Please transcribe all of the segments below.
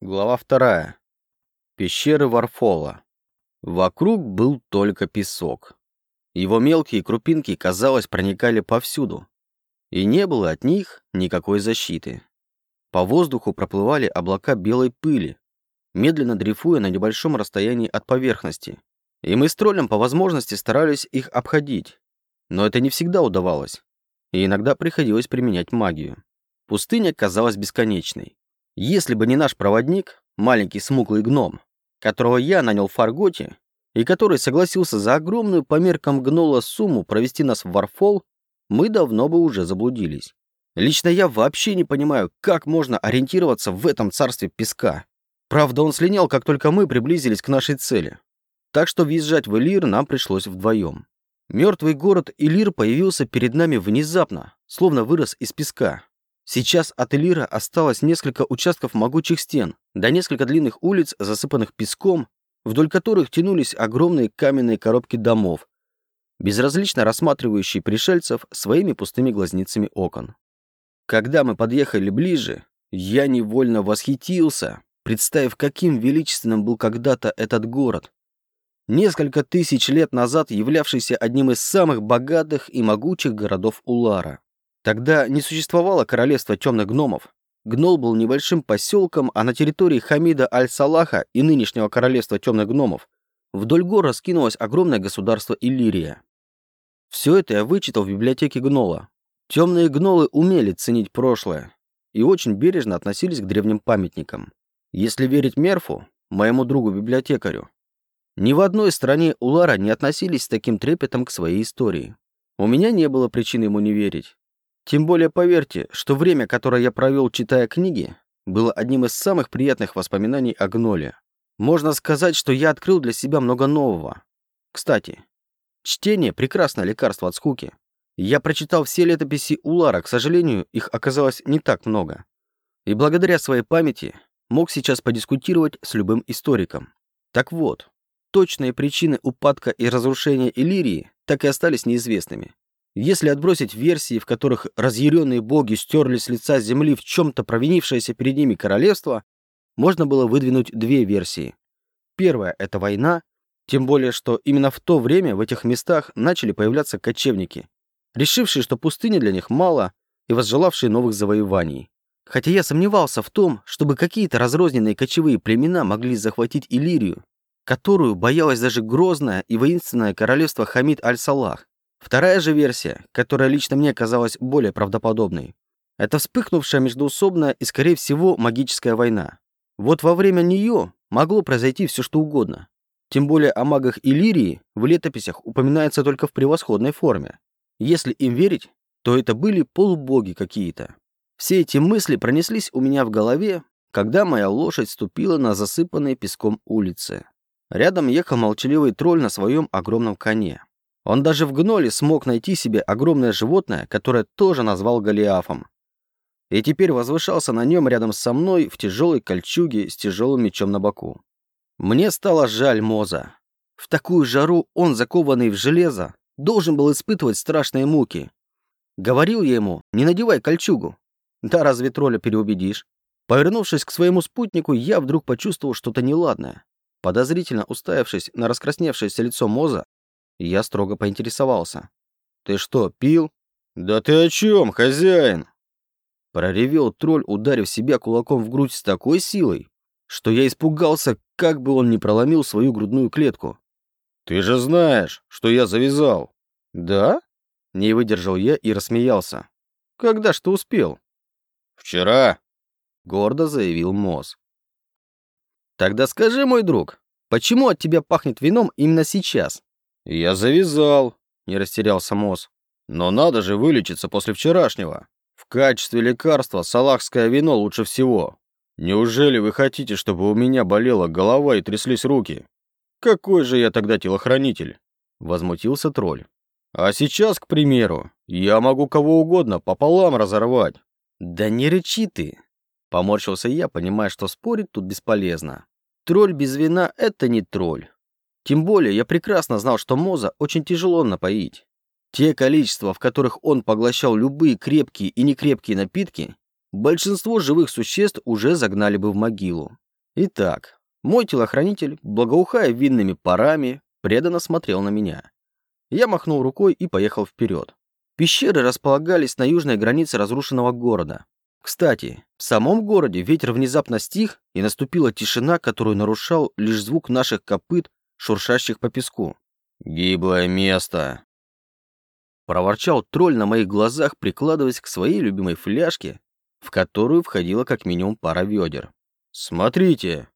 Глава вторая. Пещеры Варфола. Вокруг был только песок. Его мелкие крупинки, казалось, проникали повсюду. И не было от них никакой защиты. По воздуху проплывали облака белой пыли, медленно дрейфуя на небольшом расстоянии от поверхности. И мы с троллем по возможности старались их обходить. Но это не всегда удавалось. И иногда приходилось применять магию. Пустыня казалась бесконечной. Если бы не наш проводник, маленький смуглый гном, которого я нанял в Фарготе, и который согласился за огромную по меркам гнола сумму провести нас в Варфол, мы давно бы уже заблудились. Лично я вообще не понимаю, как можно ориентироваться в этом царстве песка. Правда, он слинял, как только мы приблизились к нашей цели. Так что въезжать в Элир нам пришлось вдвоем. Мертвый город Элир появился перед нами внезапно, словно вырос из песка. Сейчас от Элира осталось несколько участков могучих стен, да несколько длинных улиц, засыпанных песком, вдоль которых тянулись огромные каменные коробки домов, безразлично рассматривающие пришельцев своими пустыми глазницами окон. Когда мы подъехали ближе, я невольно восхитился, представив, каким величественным был когда-то этот город. Несколько тысяч лет назад являвшийся одним из самых богатых и могучих городов Улара. Тогда не существовало королевства темных гномов. Гнол был небольшим поселком, а на территории Хамида Аль-Салаха и нынешнего королевства темных гномов вдоль гор раскинулось огромное государство Иллирия. Все это я вычитал в библиотеке Гнола. Темные гнолы умели ценить прошлое и очень бережно относились к древним памятникам. Если верить Мерфу, моему другу-библиотекарю, ни в одной стране Улара не относились с таким трепетом к своей истории. У меня не было причин ему не верить. Тем более поверьте, что время, которое я провел, читая книги, было одним из самых приятных воспоминаний о Гноле. Можно сказать, что я открыл для себя много нового. Кстати, чтение – прекрасное лекарство от скуки. Я прочитал все летописи Улара, к сожалению, их оказалось не так много. И благодаря своей памяти мог сейчас подискутировать с любым историком. Так вот, точные причины упадка и разрушения Иллирии так и остались неизвестными. Если отбросить версии, в которых разъяренные боги стерли с лица земли в чем-то провинившееся перед ними королевство, можно было выдвинуть две версии. Первая – это война, тем более, что именно в то время в этих местах начали появляться кочевники, решившие, что пустыни для них мало и возжелавшие новых завоеваний. Хотя я сомневался в том, чтобы какие-то разрозненные кочевые племена могли захватить Иллирию, которую боялось даже грозное и воинственное королевство Хамид Аль-Салах. Вторая же версия, которая лично мне казалась более правдоподобной, это вспыхнувшая междуусобная и, скорее всего, магическая война. Вот во время нее могло произойти все что угодно. Тем более о магах Иллирии в летописях упоминается только в превосходной форме. Если им верить, то это были полубоги какие-то. Все эти мысли пронеслись у меня в голове, когда моя лошадь ступила на засыпанные песком улицы. Рядом ехал молчаливый тролль на своем огромном коне. Он даже в гноле смог найти себе огромное животное, которое тоже назвал Голиафом. И теперь возвышался на нем рядом со мной в тяжелой кольчуге с тяжелым мечом на боку. Мне стало жаль Моза. В такую жару он, закованный в железо, должен был испытывать страшные муки. Говорил я ему, не надевай кольчугу. Да разве тролля переубедишь? Повернувшись к своему спутнику, я вдруг почувствовал что-то неладное. Подозрительно уставившись на раскрасневшееся лицо Моза, я строго поинтересовался. «Ты что, пил?» «Да ты о чем, хозяин?» Проревел тролль, ударив себя кулаком в грудь с такой силой, что я испугался, как бы он не проломил свою грудную клетку. «Ты же знаешь, что я завязал». «Да?» Не выдержал я и рассмеялся. «Когда ж ты успел?» «Вчера», — гордо заявил Моз. «Тогда скажи, мой друг, почему от тебя пахнет вином именно сейчас?» «Я завязал», — не растерялся Мосс. «Но надо же вылечиться после вчерашнего. В качестве лекарства салахское вино лучше всего. Неужели вы хотите, чтобы у меня болела голова и тряслись руки? Какой же я тогда телохранитель?» Возмутился тролль. «А сейчас, к примеру, я могу кого угодно пополам разорвать». «Да не рычи ты!» Поморщился я, понимая, что спорить тут бесполезно. Тролль без вина — это не тролль. Тем более я прекрасно знал, что Моза очень тяжело напоить. Те количества, в которых он поглощал любые крепкие и некрепкие напитки, большинство живых существ уже загнали бы в могилу. Итак, мой телохранитель, благоухая винными парами, преданно смотрел на меня. Я махнул рукой и поехал вперед. Пещеры располагались на южной границе разрушенного города. Кстати, в самом городе ветер внезапно стих, и наступила тишина, которую нарушал лишь звук наших копыт, шуршащих по песку. «Гиблое место!» Проворчал тролль на моих глазах, прикладываясь к своей любимой фляжке, в которую входила как минимум пара ведер. «Смотрите!»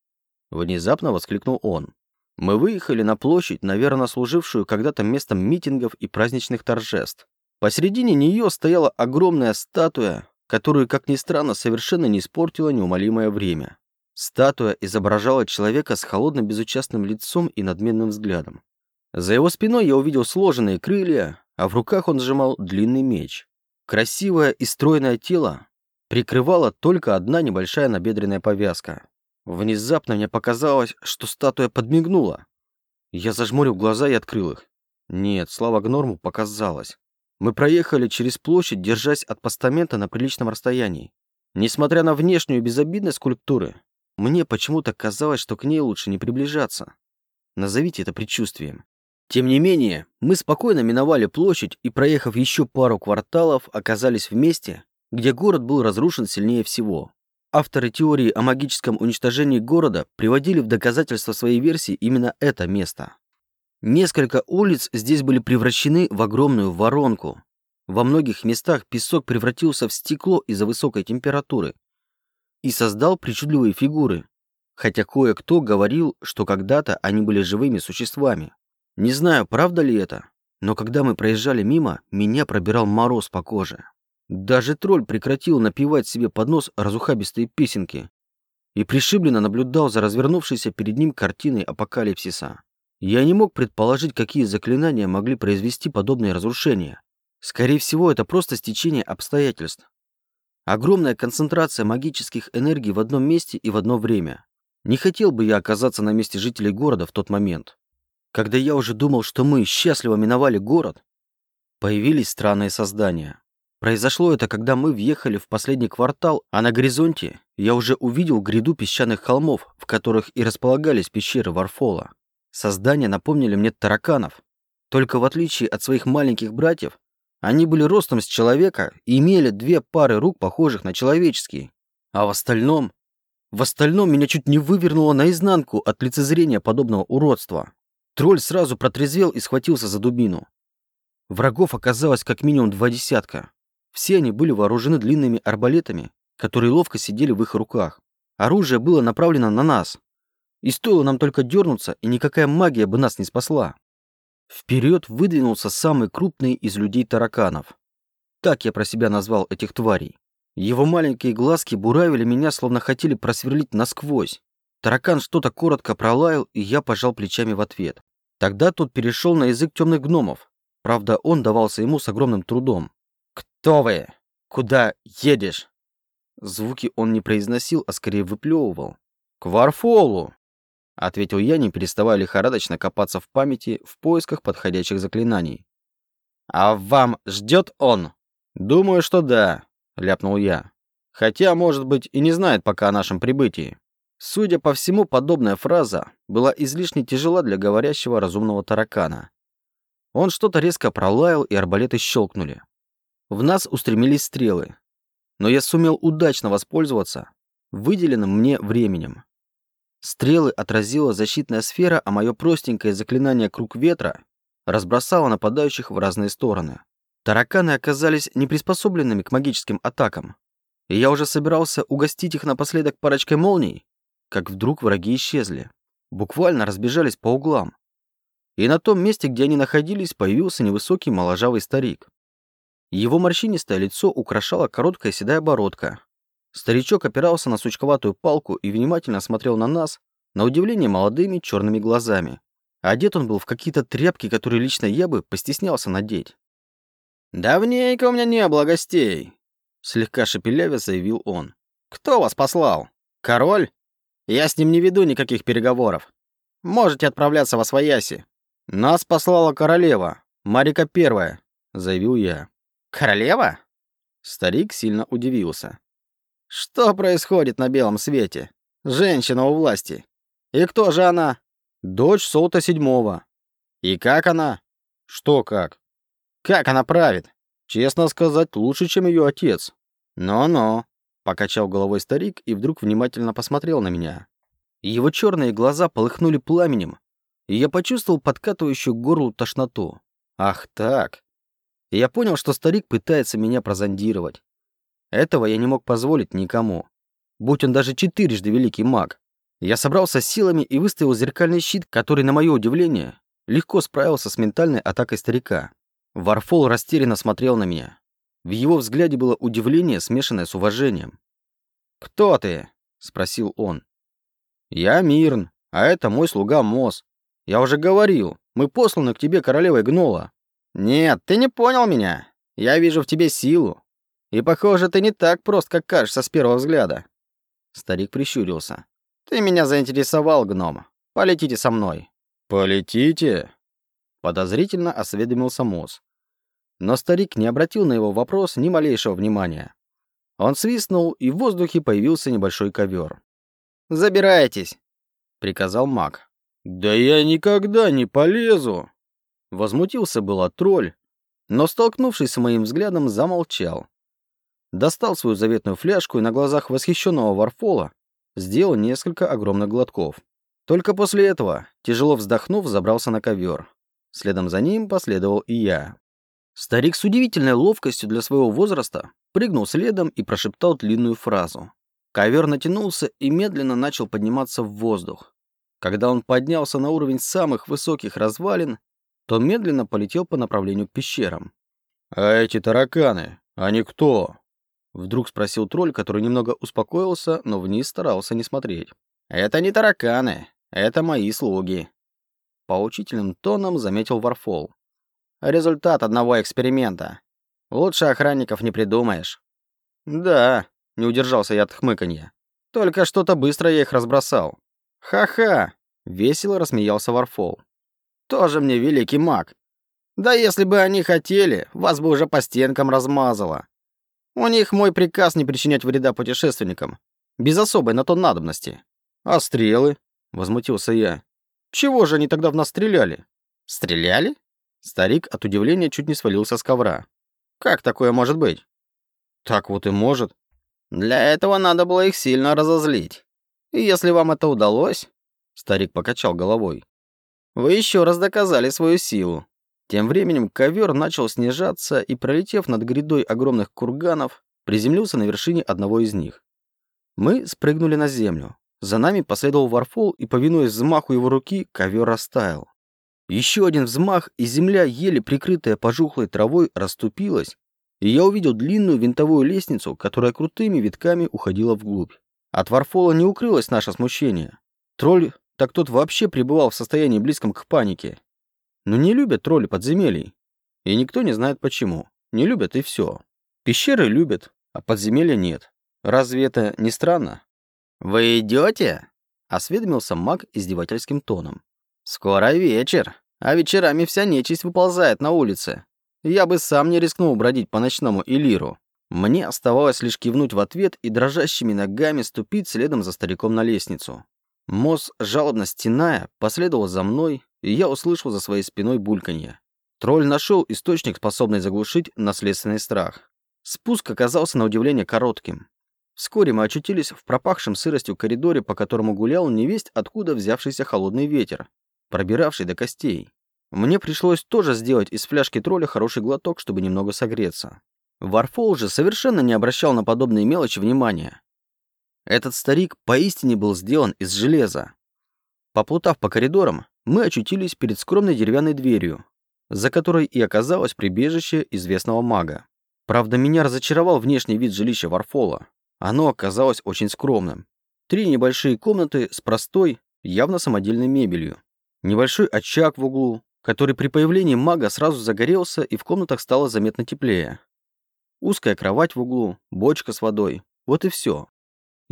Внезапно воскликнул он. Мы выехали на площадь, наверное, служившую когда-то местом митингов и праздничных торжеств. Посередине нее стояла огромная статуя, которую, как ни странно, совершенно не испортило неумолимое время. Статуя изображала человека с холодным безучастным лицом и надменным взглядом. За его спиной я увидел сложенные крылья, а в руках он сжимал длинный меч. Красивое и стройное тело прикрывала только одна небольшая набедренная повязка. Внезапно мне показалось, что статуя подмигнула. Я зажмурил глаза и открыл их. Нет, слава Гнорму показалось. Мы проехали через площадь, держась от постамента на приличном расстоянии. Несмотря на внешнюю безобидность скульптуры, мне почему-то казалось, что к ней лучше не приближаться. Назовите это предчувствием. Тем не менее, мы спокойно миновали площадь и, проехав еще пару кварталов, оказались в месте, где город был разрушен сильнее всего. Авторы теории о магическом уничтожении города приводили в доказательство своей версии именно это место. Несколько улиц здесь были превращены в огромную воронку. Во многих местах песок превратился в стекло из-за высокой температуры и создал причудливые фигуры, хотя кое-кто говорил, что когда-то они были живыми существами. Не знаю, правда ли это, но когда мы проезжали мимо, меня пробирал мороз по коже. Даже тролль прекратил напевать себе под нос разухабистые песенки и пришибленно наблюдал за развернувшейся перед ним картиной апокалипсиса. Я не мог предположить, какие заклинания могли произвести подобные разрушения. Скорее всего, это просто стечение обстоятельств. Огромная концентрация магических энергий в одном месте и в одно время. Не хотел бы я оказаться на месте жителей города в тот момент. Когда я уже думал, что мы счастливо миновали город, появились странные создания. Произошло это, когда мы въехали в последний квартал, а на горизонте я уже увидел гряду песчаных холмов, в которых и располагались пещеры Варфола. Создания напомнили мне тараканов. Только в отличие от своих маленьких братьев, они были ростом с человека и имели две пары рук, похожих на человеческие. А в остальном... В остальном меня чуть не вывернуло наизнанку от лицезрения подобного уродства. Тролль сразу протрезвел и схватился за дубину. Врагов оказалось как минимум два десятка. Все они были вооружены длинными арбалетами, которые ловко сидели в их руках. Оружие было направлено на нас, и стоило нам только дернуться, и никакая магия бы нас не спасла. Вперед выдвинулся самый крупный из людей тараканов. Так я про себя назвал этих тварей. Его маленькие глазки буравили меня, словно хотели просверлить насквозь. Таракан что-то коротко пролаял, и я пожал плечами в ответ. Тогда тот перешел на язык темных гномов. Правда, он давался ему с огромным трудом. «Кто вы? Куда едешь?» Звуки он не произносил, а скорее выплевывал. «К Варфолу!» — ответил я, не переставая лихорадочно копаться в памяти в поисках подходящих заклинаний. «А вам ждет он?» «Думаю, что да», — ляпнул я. «Хотя, может быть, и не знает пока о нашем прибытии». Судя по всему, подобная фраза была излишне тяжела для говорящего разумного таракана. Он что-то резко пролаял, и арбалеты щелкнули. В нас устремились стрелы. Но я сумел удачно воспользоваться выделенным мне временем. Стрелы отразила защитная сфера, а мое простенькое заклинание «Круг ветра» разбросало нападающих в разные стороны. Тараканы оказались неприспособленными к магическим атакам, и я уже собирался угостить их напоследок парочкой молний, как вдруг враги исчезли. Буквально разбежались по углам. И на том месте, где они находились, появился невысокий моложавый старик. Его морщинистое лицо украшала короткая седая бородка, Старичок опирался на сучковатую палку и внимательно смотрел на нас, на удивление молодыми черными глазами. Одет он был в какие-то тряпки, которые лично я бы постеснялся надеть. «Давненько у меня не было гостей», — слегка шепелявя заявил он. «Кто вас послал? Король? Я с ним не веду никаких переговоров. Можете отправляться во свояси. Нас послала королева, Марика Первая», — заявил я. «Королева?» Старик сильно удивился. Что происходит на белом свете? Женщина у власти. И кто же она? Дочь Солта Седьмого. И как она? Что как? Как она правит? Честно сказать, лучше, чем ее отец. Но-но, покачал головой старик и вдруг внимательно посмотрел на меня. Его черные глаза полыхнули пламенем, и я почувствовал подкатывающую горлу тошноту. Ах так. И я понял, что старик пытается меня прозондировать. Этого я не мог позволить никому. Будь он даже четырежды великий маг. Я собрался силами и выставил зеркальный щит, который, на мое удивление, легко справился с ментальной атакой старика. Варфол растерянно смотрел на меня. В его взгляде было удивление, смешанное с уважением. «Кто ты?» — спросил он. «Я Мирн, а это мой слуга Мос. Я уже говорил, мы посланы к тебе королевой Гнола». «Нет, ты не понял меня. Я вижу в тебе силу. И, похоже, ты не так прост, как кажешься с первого взгляда». Старик прищурился. «Ты меня заинтересовал, гном. Полетите со мной». «Полетите?» Подозрительно осведомился Мос. Но старик не обратил на его вопрос ни малейшего внимания. Он свистнул, и в воздухе появился небольшой ковер. «Забирайтесь!» — приказал маг. «Да я никогда не полезу!» Возмутился было тролль, но, столкнувшись с моим взглядом, замолчал. Достал свою заветную фляжку и на глазах восхищенного Варфола сделал несколько огромных глотков. Только после этого, тяжело вздохнув, забрался на ковер. Следом за ним последовал и я. Старик с удивительной ловкостью для своего возраста прыгнул следом и прошептал длинную фразу. Ковер натянулся и медленно начал подниматься в воздух. Когда он поднялся на уровень самых высоких развалин, то медленно полетел по направлению к пещерам. «А эти тараканы, они кто?» Вдруг спросил тролль, который немного успокоился, но вниз старался не смотреть. «Это не тараканы, это мои слуги», — поучительным тоном заметил Варфол. Результат одного эксперимента. Лучше охранников не придумаешь. Да, не удержался я от хмыканья. Только что-то быстро я их разбросал. Ха-ха, весело рассмеялся Варфол. Тоже мне великий маг. Да если бы они хотели, вас бы уже по стенкам размазало. У них мой приказ не причинять вреда путешественникам, без особой на то надобности. А стрелы? Возмутился я. Чего же они тогда в нас стреляли? Стреляли? Старик от удивления чуть не свалился с ковра. «Как такое может быть?» «Так вот и может». «Для этого надо было их сильно разозлить. И если вам это удалось...» Старик покачал головой. «Вы еще раз доказали свою силу». Тем временем ковер начал снижаться и, пролетев над грядой огромных курганов, приземлился на вершине одного из них. Мы спрыгнули на землю. За нами последовал Варфол, и, повинуясь взмаху его руки, ковер растаял. Еще один взмах, и земля, еле прикрытая пожухлой травой, расступилась, и я увидел длинную винтовую лестницу, которая крутыми витками уходила вглубь. От Варфола не укрылось наше смущение. Тролль, так тот вообще пребывал в состоянии близком к панике. Но не любят тролли подземелий. И никто не знает почему. Не любят и все. Пещеры любят, а подземелья нет. Разве это не странно? «Вы идете?» — осведомился маг издевательским тоном. «Скоро вечер, а вечерами вся нечисть выползает на улице. Я бы сам не рискнул бродить по ночному Илиру. Мне оставалось лишь кивнуть в ответ и дрожащими ногами ступить следом за стариком на лестницу. Мосс, жалобно стеная, последовал за мной, и я услышал за своей спиной бульканье. Тролль нашел источник, способный заглушить наследственный страх. Спуск оказался на удивление коротким. Вскоре мы очутились в пропахшем сыростью коридоре, по которому гулял невесть, откуда взявшийся холодный ветер, пробиравший до костей. Мне пришлось тоже сделать из фляжки тролля хороший глоток, чтобы немного согреться. Варфол же совершенно не обращал на подобные мелочи внимания. Этот старик поистине был сделан из железа. Поплутав по коридорам, мы очутились перед скромной деревянной дверью, за которой и оказалось прибежище известного мага. Правда, меня разочаровал внешний вид жилища Варфола. Оно оказалось очень скромным. Три небольшие комнаты с простой, явно самодельной мебелью. Небольшой очаг в углу, который при появлении мага сразу загорелся и в комнатах стало заметно теплее. Узкая кровать в углу, бочка с водой. Вот и все.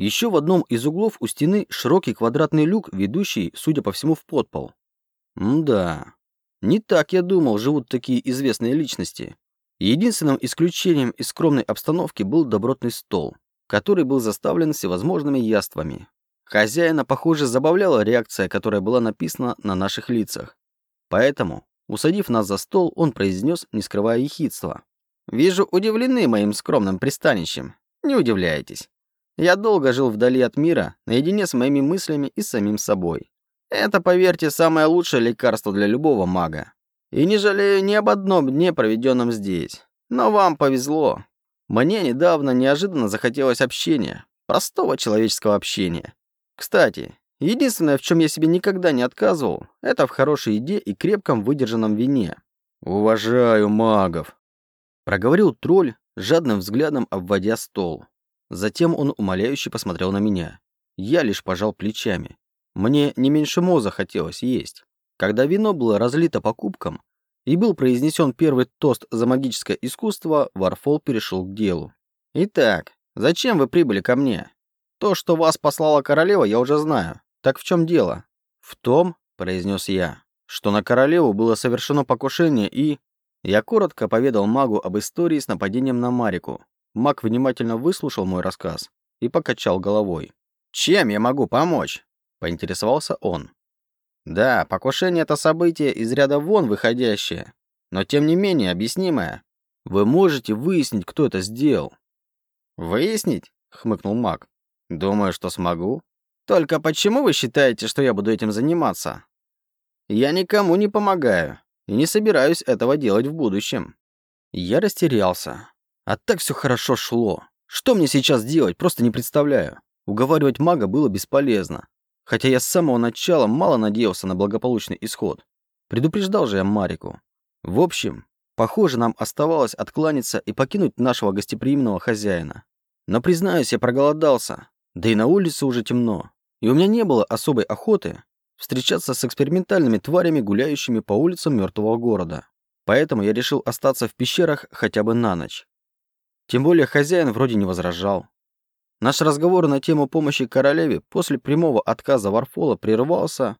Еще в одном из углов у стены широкий квадратный люк, ведущий, судя по всему, в подпол. М-да. Не так, я думал, живут такие известные личности. Единственным исключением из скромной обстановки был добротный стол, который был заставлен всевозможными яствами. Хозяина, похоже, забавляла реакция, которая была написана на наших лицах. Поэтому, усадив нас за стол, он произнес, не скрывая ехидства. «Вижу, удивлены моим скромным пристанищем. Не удивляйтесь. Я долго жил вдали от мира, наедине с моими мыслями и самим собой. Это, поверьте, самое лучшее лекарство для любого мага. И не жалею ни об одном дне, проведенном здесь. Но вам повезло. Мне недавно неожиданно захотелось общения. Простого человеческого общения. Кстати, единственное, в чем я себе никогда не отказывал, это в хорошей еде и крепком выдержанном вине. «Уважаю магов», — проговорил тролль, жадным взглядом обводя стол. Затем он умоляюще посмотрел на меня. Я лишь пожал плечами. Мне не меньше моза хотелось есть. Когда вино было разлито по кубкам и был произнесен первый тост за магическое искусство, Варфол перешел к делу. «Итак, зачем вы прибыли ко мне? То, что вас послала королева, я уже знаю. Так в чем дело?» «В том, — произнес я, — что на королеву было совершено покушение и...» Я коротко поведал магу об истории с нападением на Марику. Маг внимательно выслушал мой рассказ и покачал головой. «Чем я могу помочь?» поинтересовался он. Да, покушение — это событие из ряда вон выходящее, но тем не менее объяснимое. Вы можете выяснить, кто это сделал. Выяснить? хмыкнул маг. Думаю, что смогу. Только почему вы считаете, что я буду этим заниматься? Я никому не помогаю и не собираюсь этого делать в будущем. Я растерялся. А так все хорошо шло. Что мне сейчас делать, просто не представляю. Уговаривать мага было бесполезно. Хотя я с самого начала мало надеялся на благополучный исход. Предупреждал же я Марику. В общем, похоже, нам оставалось откланяться и покинуть нашего гостеприимного хозяина. Но, признаюсь, я проголодался. Да и на улице уже темно. И у меня не было особой охоты встречаться с экспериментальными тварями, гуляющими по улицам мертвого города. Поэтому я решил остаться в пещерах хотя бы на ночь. Тем более хозяин вроде не возражал. Наш разговор на тему помощи королеве после прямого отказа Варфола прервался,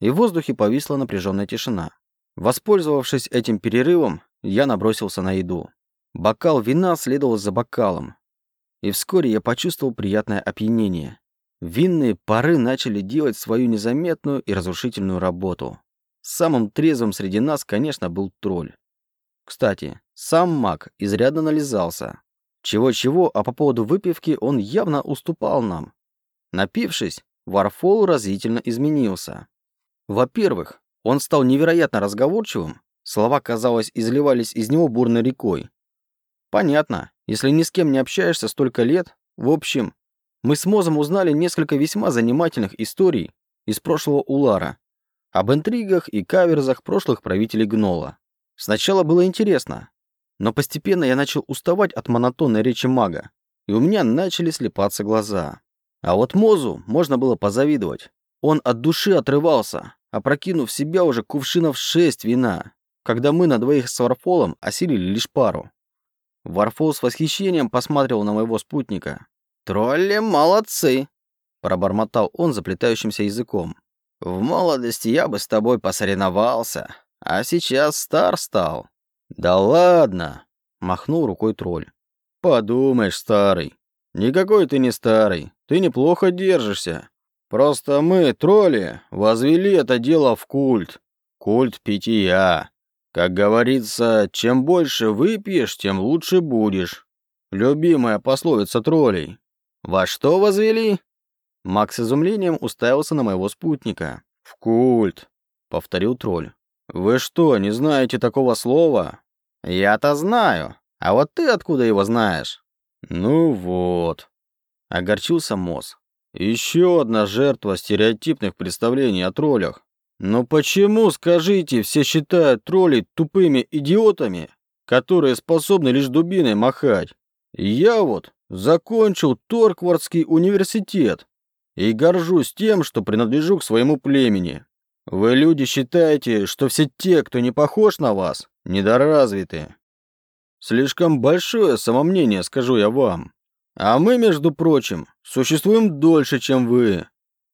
и в воздухе повисла напряженная тишина. Воспользовавшись этим перерывом, я набросился на еду. Бокал вина следовал за бокалом, и вскоре я почувствовал приятное опьянение. Винные пары начали делать свою незаметную и разрушительную работу. Самым трезвым среди нас, конечно, был тролль. Кстати, сам маг изрядно нализался. Чего-чего, а по поводу выпивки он явно уступал нам. Напившись, Варфол разительно изменился. Во-первых, он стал невероятно разговорчивым, слова, казалось, изливались из него бурной рекой. Понятно, если ни с кем не общаешься столько лет, в общем, мы с Мозом узнали несколько весьма занимательных историй из прошлого Улара, об интригах и каверзах прошлых правителей Гнола. Сначала было интересно, но постепенно я начал уставать от монотонной речи мага, и у меня начали слепаться глаза. А вот Мозу можно было позавидовать. Он от души отрывался, опрокинув в себя уже кувшинов шесть вина, когда мы на двоих с Варфолом осилили лишь пару. Варфол с восхищением посмотрел на моего спутника. «Тролли молодцы!» – пробормотал он заплетающимся языком. «В молодости я бы с тобой посоревновался, а сейчас стар стал. «Да ладно!» — махнул рукой тролль. «Подумаешь, старый. Никакой ты не старый. Ты неплохо держишься. Просто мы, тролли, возвели это дело в культ. Культ питья. Как говорится, чем больше выпьешь, тем лучше будешь. Любимая пословица троллей. Во что возвели?» Макс с изумлением уставился на моего спутника. «В культ», — повторил тролль. «Вы что, не знаете такого слова?» «Я-то знаю. А вот ты откуда его знаешь?» «Ну вот», — огорчился Мосс. «Еще одна жертва стереотипных представлений о троллях. Но почему, скажите, все считают троллей тупыми идиотами, которые способны лишь дубиной махать? Я вот закончил Торквардский университет и горжусь тем, что принадлежу к своему племени. Вы, люди, считаете, что все те, кто не похож на вас, недоразвиты. Слишком большое самомнение, скажу я вам. А мы, между прочим, существуем дольше, чем вы.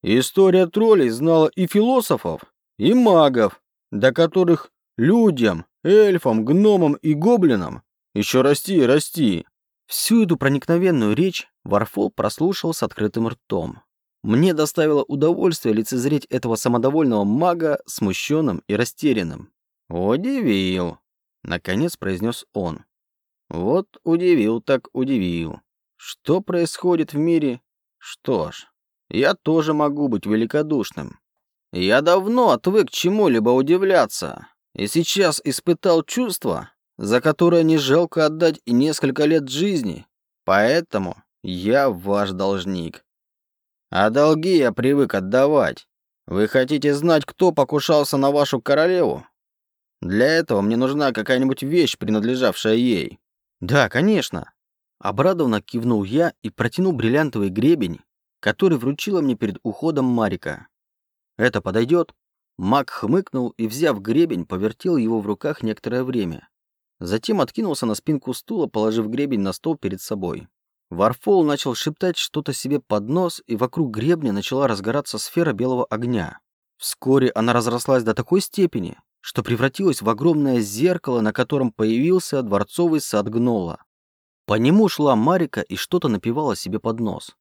История троллей знала и философов, и магов, до которых людям, эльфам, гномам и гоблинам еще расти и расти. Всю эту проникновенную речь Варфол прослушал с открытым ртом. Мне доставило удовольствие лицезреть этого самодовольного мага смущенным и растерянным. «Удивил», — наконец произнес он. «Вот удивил так удивил. Что происходит в мире? Что ж, я тоже могу быть великодушным. Я давно отвык чему-либо удивляться, и сейчас испытал чувство, за которое не жалко отдать и несколько лет жизни. Поэтому я ваш должник. А долги я привык отдавать. Вы хотите знать, кто покушался на вашу королеву? Для этого мне нужна какая-нибудь вещь, принадлежавшая ей. Да, конечно. Обрадованно кивнул я и протянул бриллиантовый гребень, который вручила мне перед уходом Марика. Это подойдет? Маг хмыкнул и, взяв гребень, повертел его в руках некоторое время. Затем откинулся на спинку стула, положив гребень на стол перед собой. Варфол начал шептать что-то себе под нос, и вокруг гребня начала разгораться сфера белого огня. Вскоре она разрослась до такой степени, что превратилась в огромное зеркало, на котором появился дворцовый сад гнола. По нему шла Марика и что-то напевала себе под нос.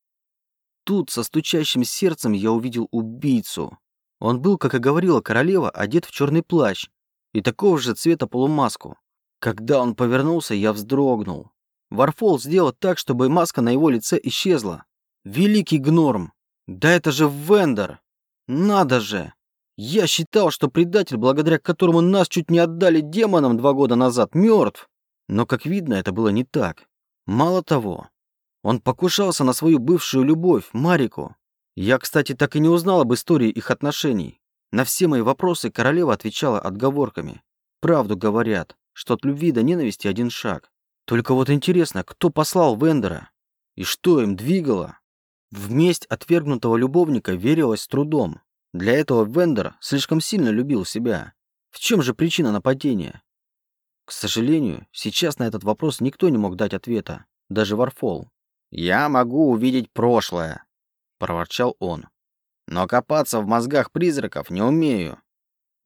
Тут со стучащим сердцем я увидел убийцу. Он был, как и говорила королева, одет в черный плащ и такого же цвета полумаску. Когда он повернулся, я вздрогнул. Варфол сделал так, чтобы маска на его лице исчезла. Великий гнорм! Да это же Вендер! Надо же! Я считал, что предатель, благодаря которому нас чуть не отдали демонам два года назад, мертв. Но, как видно, это было не так. Мало того, он покушался на свою бывшую любовь, Марику. Я, кстати, так и не узнал об истории их отношений. На все мои вопросы королева отвечала отговорками. Правду говорят, что от любви до ненависти один шаг. Только вот интересно, кто послал Вендера? И что им двигало? В месть отвергнутого любовника верилось с трудом. Для этого Вендер слишком сильно любил себя. В чем же причина нападения? К сожалению, сейчас на этот вопрос никто не мог дать ответа, даже Варфол. «Я могу увидеть прошлое», — проворчал он. «Но копаться в мозгах призраков не умею.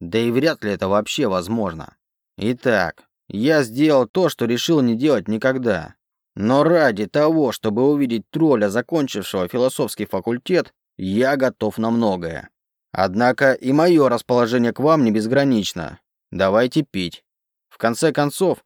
Да и вряд ли это вообще возможно. Итак, я сделал то, что решил не делать никогда. Но ради того, чтобы увидеть тролля, закончившего философский факультет, я готов на многое. Однако и мое расположение к вам не безгранично. Давайте пить. В конце концов,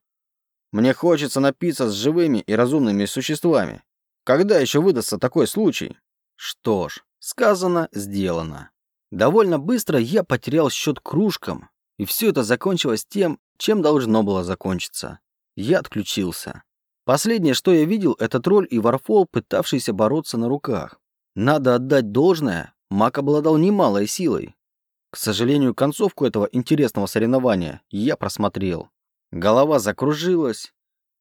мне хочется напиться с живыми и разумными существами. Когда еще выдастся такой случай? Что ж, сказано, сделано. Довольно быстро я потерял счет кружкам, и все это закончилось тем, чем должно было закончиться. Я отключился. Последнее, что я видел, это тролль и варфол, пытавшийся бороться на руках. Надо отдать должное, Мак обладал немалой силой. К сожалению, концовку этого интересного соревнования я просмотрел. Голова закружилась,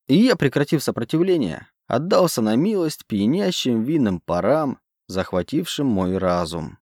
и я, прекратив сопротивление, отдался на милость пьянящим винным парам, захватившим мой разум.